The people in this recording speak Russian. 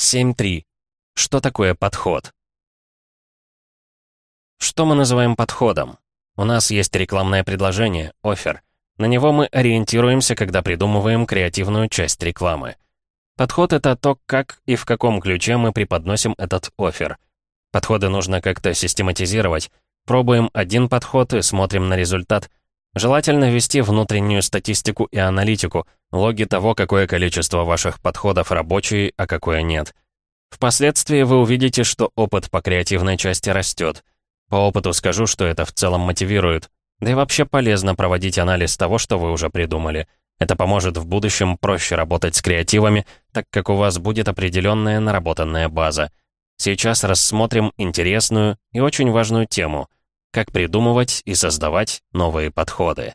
7.3. Что такое подход? Что мы называем подходом? У нас есть рекламное предложение, офер. На него мы ориентируемся, когда придумываем креативную часть рекламы. Подход — это то, как и в каком ключе мы преподносим этот офер. Подходы нужно как-то систематизировать. Пробуем один подход и смотрим на результат. Желательно вести внутреннюю статистику и аналитику, логи того, какое количество ваших подходов рабочие, а какое нет. Впоследствии вы увидите, что опыт по креативной части растет. По опыту скажу, что это в целом мотивирует. Да и вообще полезно проводить анализ того, что вы уже придумали. Это поможет в будущем проще работать с креативами, так как у вас будет определенная наработанная база. Сейчас рассмотрим интересную и очень важную тему – как придумывать и создавать новые подходы.